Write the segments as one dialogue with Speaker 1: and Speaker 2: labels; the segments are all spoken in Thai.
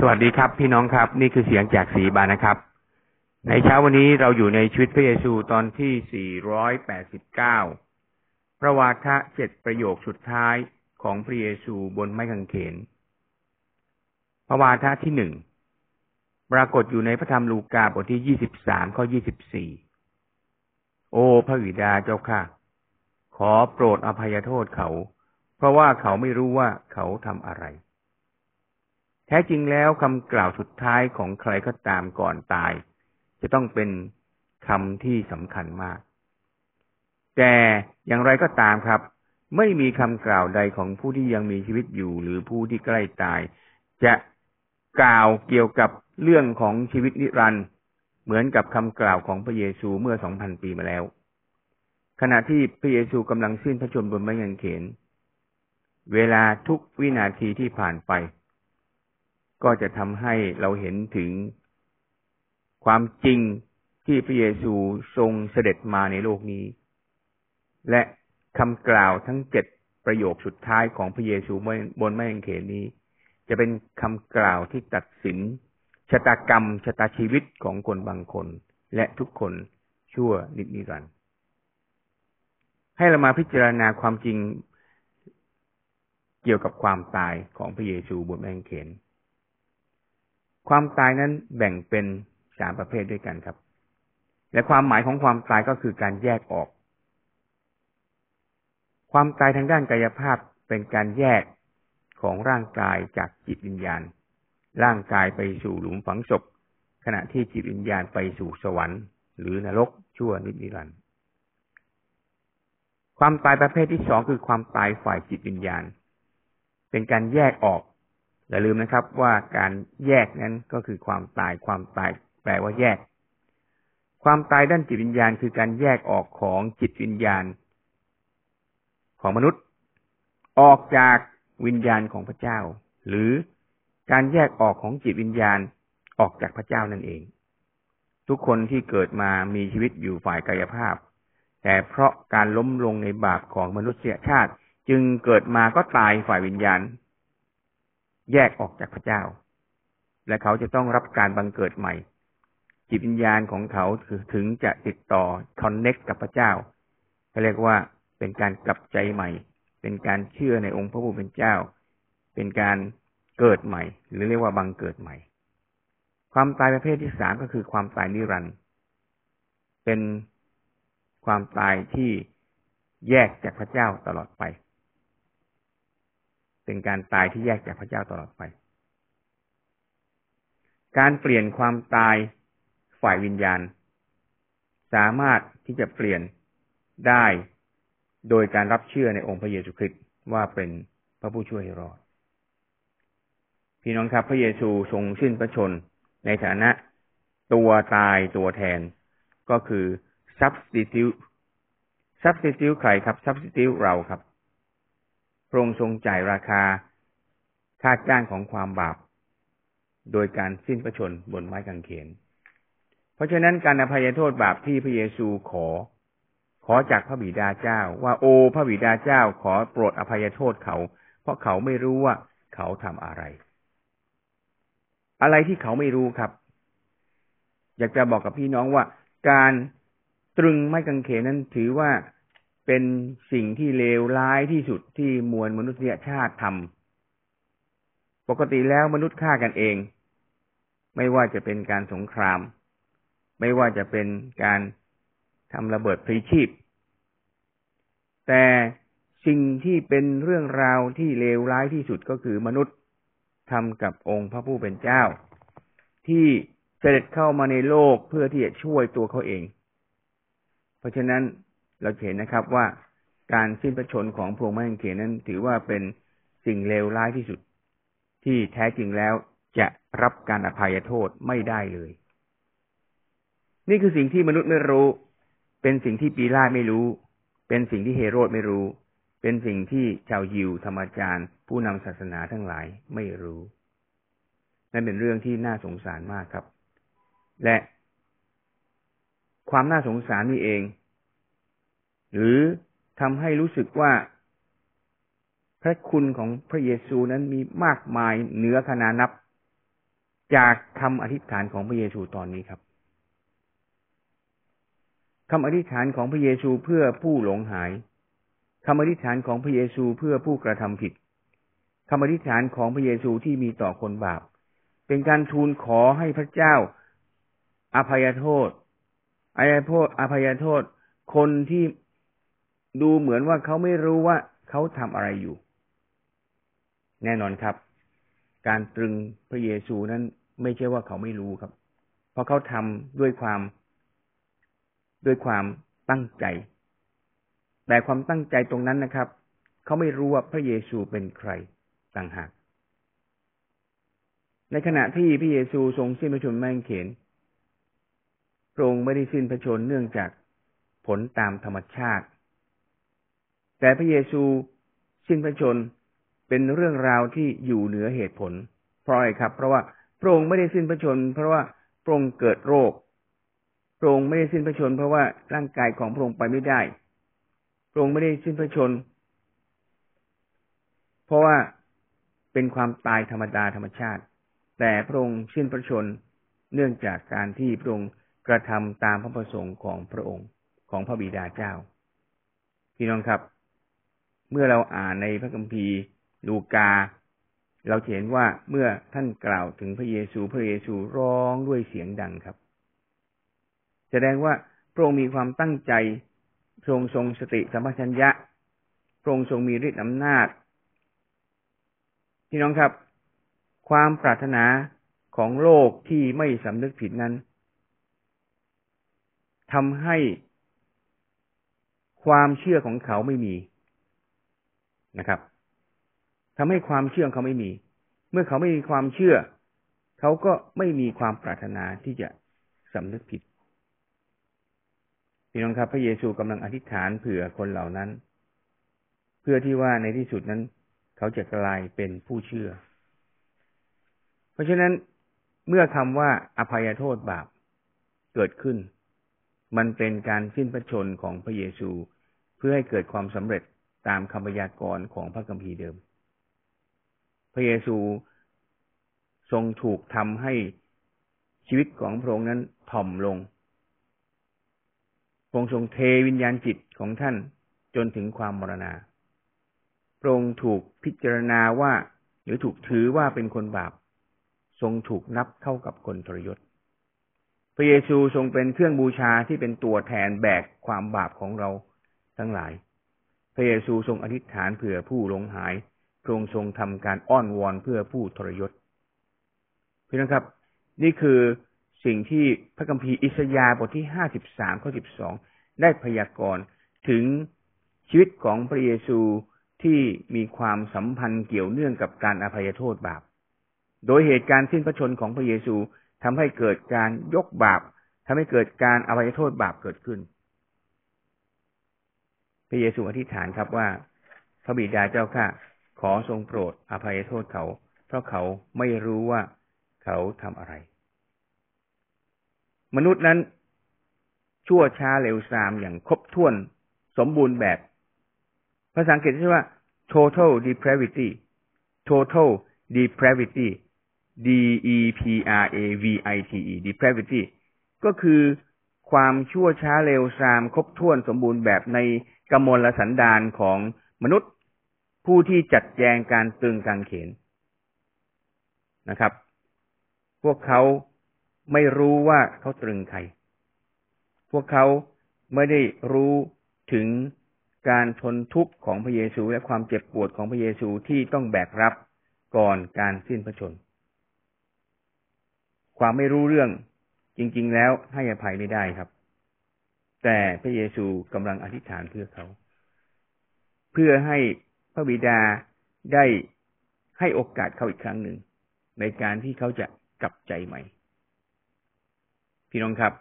Speaker 1: สวัสดีครับพี่น้องครับ นี่คือเสียงจากสีบานนะครับ ในเช้าวันนี้เราอยู่ในชีวิตพระเยซูตอนที่ 489 พระวาทะเจ็ดประโยคสุดท้ายของพระเยซูบนไม้กางเขน พระวาทะที่หนึ่งปรากฏอยู่ในพระธรรมลูกาบทที่ 23 ข้อ 24 โอ้พระวิดาเจ้าค่ะ ขอโปรดอภัยโทษเขา เพราะว่าเขาไม่รู้ว่าเขาทำอะไร แท้จริงแล้วคำกล่าวสุดท้ายของใครก็ตามก่อนตาย จะต้องเป็นคำที่สำคัญมาก แต่อย่างไรก็ตามครับ ไม่มีคำกล่าวใดของผู้ที่ยังมีชีวิตอยู่ หรือผู้ที่ใกล้ตาย จะกล่าวเกี่ยวกับเรื่องของชีวิตนิรันดร์เหมือนกับคำกล่าวของพระเยซูเมื่อสองพันปีมาแล้ว ขณะที่พระเยซูกำลังสิ้นพระชนม์บนไม้กางเขน เวลาทุกวินาทีที่ผ่านไป ก็จะทำให้เราเห็นถึงความจริงที่พระเยซูทรงเสด็จมาในโลกนี้ และคำกล่าวทั้งเจ็ดประโยคสุดท้ายของพระเยซูบนไม้กางเขนนี้ จะเป็นคำกล่าวที่ตัดสินชะตากรรมชะตาชีวิตของคนบางคน และทุกคนชั่วนิดนิรันดร์ให้เรามาพิจารณาความจริงเกี่ยวกับความตายของพระเยซูบนไม้กางเขน ความตายนั้นแบ่งเป็นสามประเภทด้วยกันครับ และความหมายของความตายก็คือการแยกออก ความตายทางด้านกายภาพเป็นการแยกของร่างกายจากจิตวิญญาณ ร่างกายไปสู่หลุมฝังศพขณะที่จิตวิญญาณไปสู่สวรรค์ หรือนรกชั่วนิรันดร์ความตายประเภทที่สองคือความตายฝ่ายจิตวิญญาณ เป็นการแยกออก อย่าลืมนะครับว่าการแยกนั้นก็คือความตายความตายแปลว่าแยก ความตายด้านจิตวิญญาณ คือการแยกออกของจิตวิญญาณ ของมนุษย์ ออกจากวิญญาณของพระเจ้า หรือการแยกออกของจิตวิญญาณออกจากพระเจ้านั่นเอง ทุกคนที่เกิดมามีชีวิตอยู่ฝ่ายกายภาพ แต่เพราะการล้มลงในบาปของมนุษยชาติ จึงเกิดมาก็ตายฝ่ายวิญญาณ แยกออกจากพระเจ้า และเขาจะต้องรับการบังเกิดใหม่ จิตวิญญาณของเขาถึงจะติดต่อคอนเน็กกับพระเจ้าเขาเรียกว่าเป็นการกลับใจใหม่ เป็นการเชื่อในองค์พระผู้เป็นเจ้า เป็นการเกิดใหม่ หรือเรียกว่าบังเกิดใหม่ ความตายประเภทที่สามก็คือความตายนิรันดร์เป็นความตายที่แยกจากพระเจ้าตลอดไป เป็นการตายที่แยกจากพระเจ้าตลอดไป การเปลี่ยนความตายฝ่ายวิญญาณ สามารถที่จะเปลี่ยนได้โดยการรับเชื่อในองค์พระเยซูคริสต์ว่าเป็นพระผู้ช่วยให้รอด พี่น้องครับ พระเยซูทรงสิ้นพระชนในฐานะตัวตายตัวแทนก็คือ substitute substitute ใครครับ substitute เราครับ พระองค์ทรงจ่ายราคาค่าจ้างของความบาป โดยการสิ้นพระชนบนไม้กางเขน เพราะฉะนั้นการอภัยโทษบาปที่พระเยซูขอ ขอจากพระบิดาเจ้า ว่าโอพระบิดาเจ้าขอโปรดอภัยโทษเขา เพราะเขาไม่รู้ว่าเขาทำอะไร อะไรที่เขาไม่รู้ครับ อยากจะบอกกับพี่น้องว่า การตรึงไม้กางเขนนั้นถือว่าเป็นสิ่งที่เล ร้ายที่สุดที่มวลมนุษยชาติทำปกติแล้วมนุษย์ฆ่ากันเอง ไม่ว่าจะเป็นการสงคราม ไม่ว่าจะเป็นการทำระเบิดพลีชีพ แต่สิ่งที่เป็นเรื่องราวที่เลวร้ายที่สุดก็คือมนุษย์ทำกับองค์พระผู้เป็นเจ้า ที่เสด็จเข้ามาในโลกเพื่อที่จะช่วยตัวเขาเอง เพราะฉะนั้นเราเห็นนะครับว่า การสิ้นพระชนของพระองค์แม่เขนนั้น ถือว่าเป็นสิ่งเลวร้ายที่สุด ที่แท้จริงแล้วจะรับการอภัยโทษไม่ได้เลย นี่คือสิ่งที่มนุษย์ไม่รู้ เป็นสิ่งที่ปีลาไม่รู้ เป็นสิ่งที่เฮโรดไม่รู้ เป็นสิ่งที่ชาวยิวธรรมจารย์ ผู้นำศาสนาทั้งหลายไม่รู้ นั่นเป็นเรื่องที่น่าสงสารมากครับ และความน่าสงสารนี่เอง หรือ ทำให้รู้สึกว่า พระคุณของพระเยซูนั้นมีมากมายเหนือขนานับ จากคำอธิษฐานของพระเยซูตอนนี้ครับคำอธิษฐานของพระเยซูเพื่อผู้หลงหายคำอธิษฐานของพระเยซูเพื่อผู้กระทำผิดคำอธิษฐานของพระเยซูที่มีต่อคนบาป เป็นการทูลขอให้พระเจ้า อภัยโทษอภัยโทษอภัยโทษ คนที่ ดูเหมือนว่าเขาไม่รู้ว่าเขาทำอะไรอยู่ แน่นอนครับ การตรึงพระเยซูนั้นไม่ใช่ว่าเขาไม่รู้ครับ เพราะเขาทำด้วยความ ด้วยความตั้งใจ แต่ความตั้งใจตรงนั้นนะครับ เขาไม่รู้ว่าพระเยซูเป็นใครต่างหาก ในขณะที่พระเยซูทรงสิ้นพระชนม์แมงเขนพระองค์ไม่ได้สิ้นพระชนเนื่องจากผลตามธรรมชาติ แต่พระเยซูสิ้นพระชนเป็นเรื่องราวที่อยู่เหนือเหตุผล เพราะอะไรครับ เพราะว่าพระองค์ไม่ได้สิ้นพระชน เพราะว่าพระองค์เกิดโรคพระองค์ไม่ได้สิ้นพระชน เพราะว่าร่างกายของพระองค์ไปไม่ได้พระองค์ไม่ได้สิ้นพระชน เพราะว่าเป็นความตายธรรมดาธรรมชาติ แต่พระองค์สิ้นพระชนเนื่องจากการที่พระองค์กระทำตามพระประสงค์ของพระองค์ของพระบิดาเจ้า พี่น้องครับ เมื่อเราอ่านในพระคัมภีร์ลูกา เราเห็นว่าเมื่อท่านกล่าวถึงพระเยซูพระเยซูร้องด้วยเสียงดังครับ แสดงว่าพระองค์มีความตั้งใจพระองค์ทรงสติสัมปชัญญะพระองค์ทรงมีฤทธิ์อำนาจพี่น้องครับ ความปรารถนาของโลกที่ไม่สำนึกผิดนั้นทำให้ความเชื่อของเขาไม่มี นะครับทำให้ความเชื่อเขาไม่มี เมื่อเขาไม่มีความเชื่อ เขาก็ไม่มีความปรารถนาที่จะสำนึกผิดพี่น้องครับพระเยซูกำลังอธิษฐานเผื่อคนเหล่านั้น เพื่อที่ว่าในที่สุดนั้น เขาจะกลายเป็นผู้เชื่อ เพราะฉะนั้นเมื่อคำว่าอภัยโทษบาปเกิดขึ้น มันเป็นการสิ้นพระชนของพระเยซูเพื่อให้เกิดความสำเร็จ ตามคำพยากรณ์ของพระคัมภีร์เดิม พระเยซูทรงถูกทำให้ชีวิตของพระองค์นั้นถ่อมลงพระองค์ทรงเทวิญญาณจิตของท่านจนถึงความมรณา พระองค์ถูกพิจารณาว่า หรือถูกถือว่าเป็นคนบาป ทรงถูกนับเข้ากับคนทรยศ พระเยซูทรงเป็นเครื่องบูชาที่เป็นตัวแทนแบกความบาปของเราทั้งหลาย ระเยซูทรงอธิษฐานเผื่อผู้หลงหายพระองค์ทรงทำการอ้อนวอนเพื่อผู้ทรยศพี่น้องครับ นี่คือสิ่งที่พระคัมภีร์อิสยาห์บทที่ห้าสิบสามข้อสิบสองได้พยากรณ์ถึงชีวิตของพระเยซูที่มีความสัมพันธ์เกี่ยวเนื่องกับการอภัยโทษบาป โดยเหตุการณ์สิ้นพระชนของพระเยซูทำให้เกิดการยกบาปทำให้เกิดการอภัยโทษบาปเกิดขึ้น พระเยซูอธิษฐานครับว่า พระบิดาเจ้าข้าขอทรงโปรดอภัยโทษเขา เพราะเขาไม่รู้ว่าเขาทำอะไร มนุษย์นั้น ชั่วช้าเร็วซามอย่างครบถ้วนสมบูรณ์แบบ ภาษาอังกฤษเรียกว่า total depravity total depravity d e p r a v i t e depravity ก็คือความชั่วช้าเร็วซามครบถ้วนสมบูรณ์แบบใน กมลสันดานของมนุษย์ผู้ที่จัดแจงการตึงกางเขนนะครับ พวกเขาไม่รู้ว่าเขาตรึงใคร พวกเขาไม่ได้รู้ถึงการทนทุกข์ของพระเยซูและความเจ็บปวดของพระเยซูที่ต้องแบกรับก่อนการสิ้นพระชน ความไม่รู้เรื่องจริง ๆ แล้วให้อภัยไม่ได้ครับ แต่พระเยซูกำลังอธิษฐานเพื่อเขา เพื่อให้พระบิดาได้ให้โอกาสเขาอีกครั้งหนึ่ง ในการที่เขาจะกลับใจใหม่ พี่น้องครับ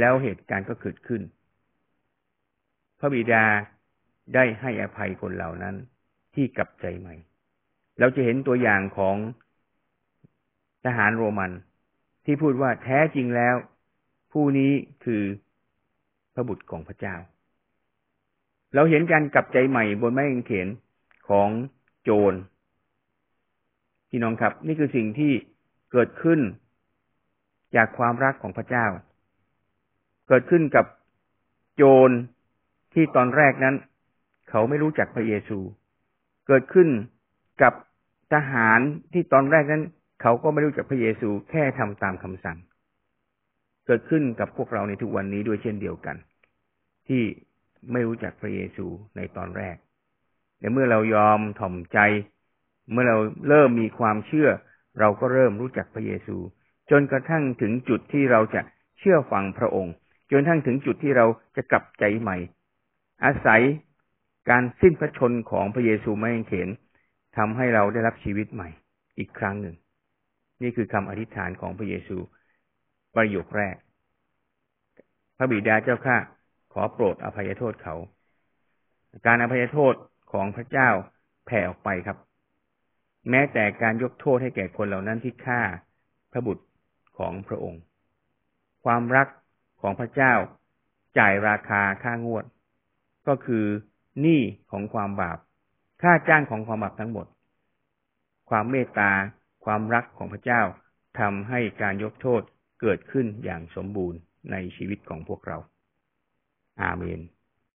Speaker 1: แล้วเหตุการณ์ก็เกิดขึ้น พระบิดาได้ให้อภัยคนเหล่านั้นที่กลับใจใหม่ เราจะเห็นตัวอย่างของทหารโรมันที่พูดว่าแท้จริงแล้ว ผู้นี้คือ พระบุตรของพระเจ้า เราเห็นการกลับใจใหม่บนไม้กางเขนของโจรพี่น้องครับ นี่คือสิ่งที่เกิดขึ้นจากความรักของพระเจ้า เกิดขึ้นกับโจรที่ตอนแรกนั้น เขาไม่รู้จักพระเยซู เกิดขึ้นกับทหารที่ตอนแรกนั้น เขาก็ไม่รู้จักพระเยซูแค่ทำตามคำสั่ง เกิดขึ้นกับพวกเราในทุกวันนี้ด้วยเช่นเดียวกัน ที่ไม่รู้จักพระเยซูในตอนแรกแต่เมื่อเรายอมถ่อมใจ เมื่อเราเริ่มมีความเชื่อ เราก็เริ่มรู้จักพระเยซู จนกระทั่งถึงจุดที่เราจะเชื่อฟังพระองค์ จนทั้งถึงจุดที่เราจะกลับใจใหม่ อาศัยการสิ้นพระชนของพระเยซูไม่เข็นทำให้เราได้รับชีวิตใหม่ อีกครั้งหนึ่ง นี่คือคำอธิษฐานของพระเยซู ประโยคแรก พระบิดาเจ้าข้าขอโปรดอภัยโทษเขา การอภัยโทษของพระเจ้าแผ่ออกไปครับ แม้แต่การยกโทษให้แก่คนเหล่านั้นที่ฆ่าพระบุตรของพระองค์ ความรักของพระเจ้าจ่ายราคาค่างวด ก็คือหนี้ของความบาป ค่าจ้างของความบาปทั้งหมด ความเมตตาความรักของพระเจ้าทำให้การยกโทษ เกิดขึ้นอย่างสมบูรณ์ในชีวิตของพวกเรา อาเมน